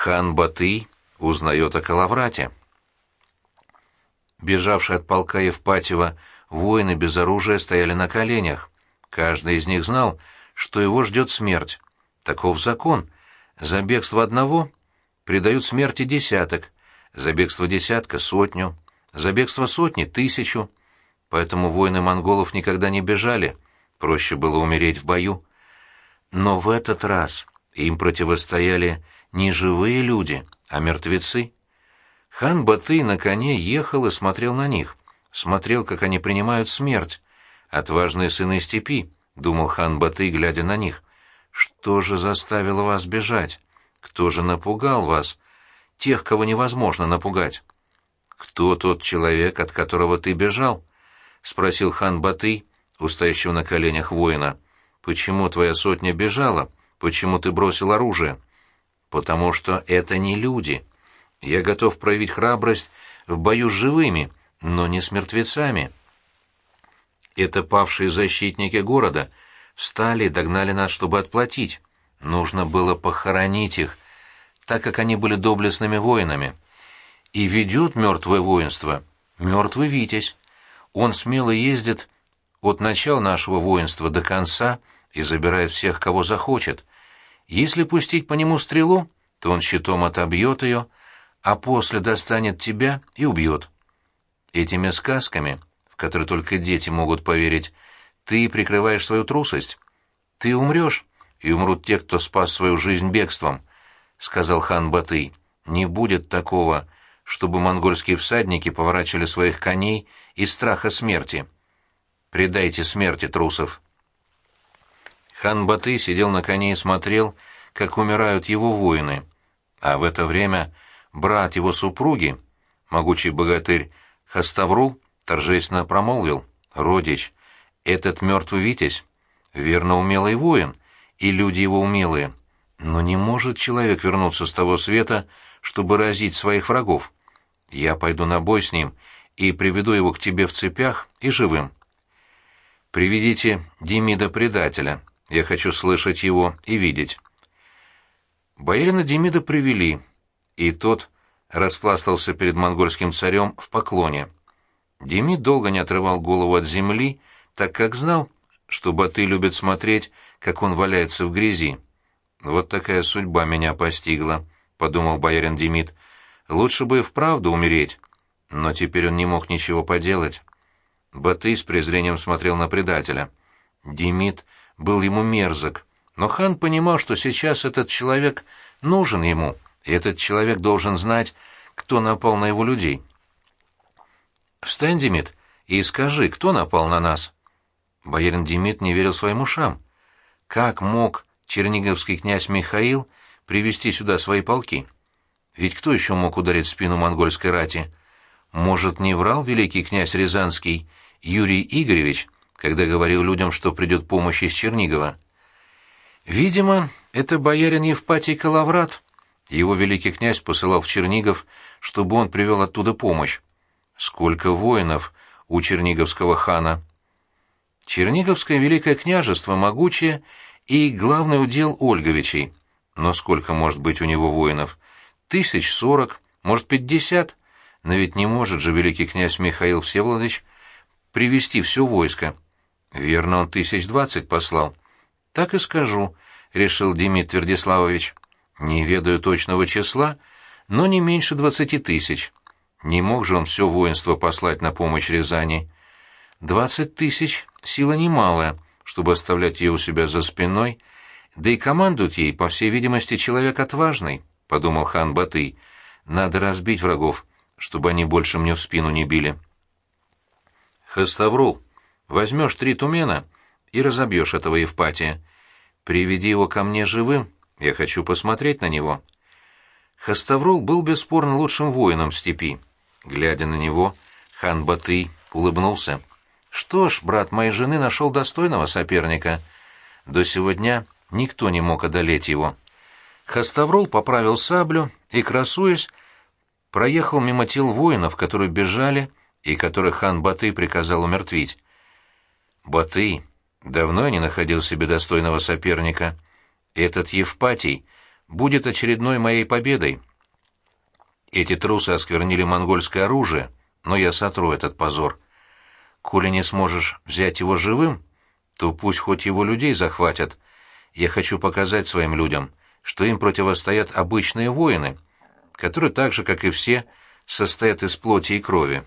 Хан Батый узнает о Калаврате. Бежавшие от полка Евпатьева воины без оружия стояли на коленях. Каждый из них знал, что его ждет смерть. Таков закон. За бегство одного предают смерти десяток, за бегство десятка — сотню, за бегство сотни — тысячу. Поэтому воины монголов никогда не бежали, проще было умереть в бою. Но в этот раз им противостояли не живые люди, а мертвецы. Хан Батый на коне ехал и смотрел на них, смотрел, как они принимают смерть. «Отважные сыны степи», — думал хан Батый, глядя на них. «Что же заставило вас бежать? Кто же напугал вас? Тех, кого невозможно напугать». «Кто тот человек, от которого ты бежал?» — спросил хан Батый, у стоящего на коленях воина. «Почему твоя сотня бежала? Почему ты бросил оружие?» «Потому что это не люди. Я готов проявить храбрость в бою с живыми, но не с мертвецами». Это павшие защитники города встали и догнали нас, чтобы отплатить. Нужно было похоронить их, так как они были доблестными воинами. И ведет мертвое воинство мертвый Витязь. Он смело ездит от начала нашего воинства до конца и забирает всех, кого захочет. Если пустить по нему стрелу, то он щитом отобьет ее, а после достанет тебя и убьет. Этими сказками которой только дети могут поверить, ты прикрываешь свою трусость. Ты умрешь, и умрут те, кто спас свою жизнь бегством, — сказал хан Батый. Не будет такого, чтобы монгольские всадники поворачивали своих коней из страха смерти. Предайте смерти трусов. Хан Батый сидел на коне и смотрел, как умирают его воины, а в это время брат его супруги, могучий богатырь Хаставрул, торжественно промолвил. «Родич, этот мертвый Витязь, верно умелый воин, и люди его умелые. Но не может человек вернуться с того света, чтобы разить своих врагов. Я пойду на бой с ним и приведу его к тебе в цепях и живым. Приведите Демида-предателя. Я хочу слышать его и видеть». Боярина Демида привели, и тот распластался перед монгольским царем в поклоне. Демид долго не отрывал голову от земли, так как знал, что Баты любит смотреть, как он валяется в грязи. «Вот такая судьба меня постигла», — подумал боярин Демид. «Лучше бы и вправду умереть». Но теперь он не мог ничего поделать. Баты с презрением смотрел на предателя. Демид был ему мерзок, но хан понимал, что сейчас этот человек нужен ему, и этот человек должен знать, кто напал на его людей. «Встань, Демид, и скажи, кто напал на нас?» Боярин Демид не верил своим ушам. Как мог черниговский князь Михаил привести сюда свои полки? Ведь кто еще мог ударить в спину монгольской рати? Может, не врал великий князь Рязанский Юрий Игоревич, когда говорил людям, что придет помощь из Чернигова? Видимо, это боярин Евпатий Калаврат. Его великий князь посылал в Чернигов, чтобы он привел оттуда помощь. Сколько воинов у черниговского хана! Черниговское великое княжество могучее и главный удел Ольговичей. Но сколько может быть у него воинов? Тысяч сорок, может, пятьдесят? Но ведь не может же великий князь Михаил Всеволодович привести все войско. Верно, он тысяч двадцать послал. Так и скажу, — решил Демид Твердиславович. Не ведаю точного числа, но не меньше двадцати тысяч. Не мог же он все воинство послать на помощь Рязани. Двадцать тысяч — сила немалая, чтобы оставлять ее у себя за спиной, да и командует ей, по всей видимости, человек отважный, — подумал хан Батый. Надо разбить врагов, чтобы они больше мне в спину не били. Хаставрул, возьмешь три тумена и разобьешь этого Евпатия. Приведи его ко мне живым, я хочу посмотреть на него. Хаставрул был бесспорно лучшим воином в степи. Глядя на него, хан Батый улыбнулся. «Что ж, брат моей жены нашел достойного соперника. До сегодня никто не мог одолеть его». Хаставрул поправил саблю и, красуясь, проехал мимо тел воинов, которые бежали и которых хан Батый приказал умертвить. Батый давно не находил себе достойного соперника. Этот Евпатий будет очередной моей победой. Эти трусы осквернили монгольское оружие, но я сотру этот позор. Коли не сможешь взять его живым, то пусть хоть его людей захватят. Я хочу показать своим людям, что им противостоят обычные воины, которые так же, как и все, состоят из плоти и крови.